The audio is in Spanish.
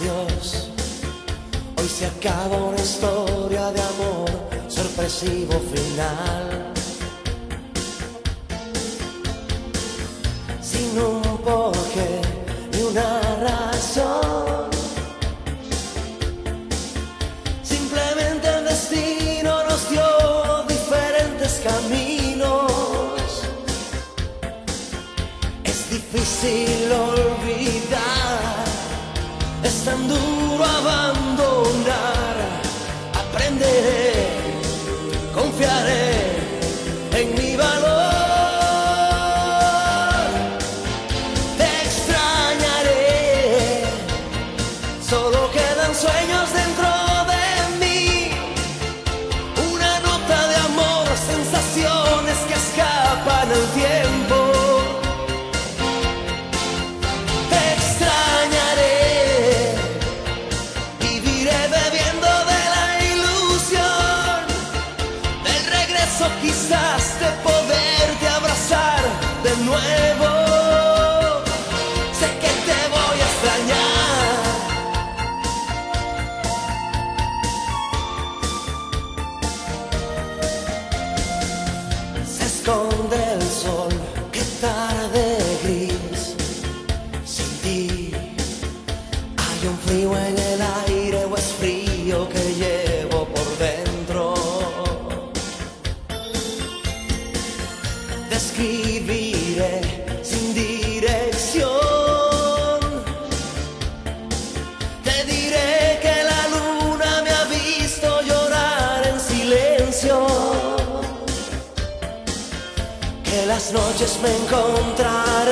adiós. Hoy se acaba una historia de amor, sorpresivo final. Sin un porqué ni una razón. Simplemente el destino nos dio diferentes caminos. Es difícil olvidar. Es duro abandonar. Quizás de poderte abrazar de nuevo. Sé que te voy a extrañar. Se esconde Describiré sin dirección. Te diré que la luna me ha visto llorar en silencio. Que las noches me encontrarán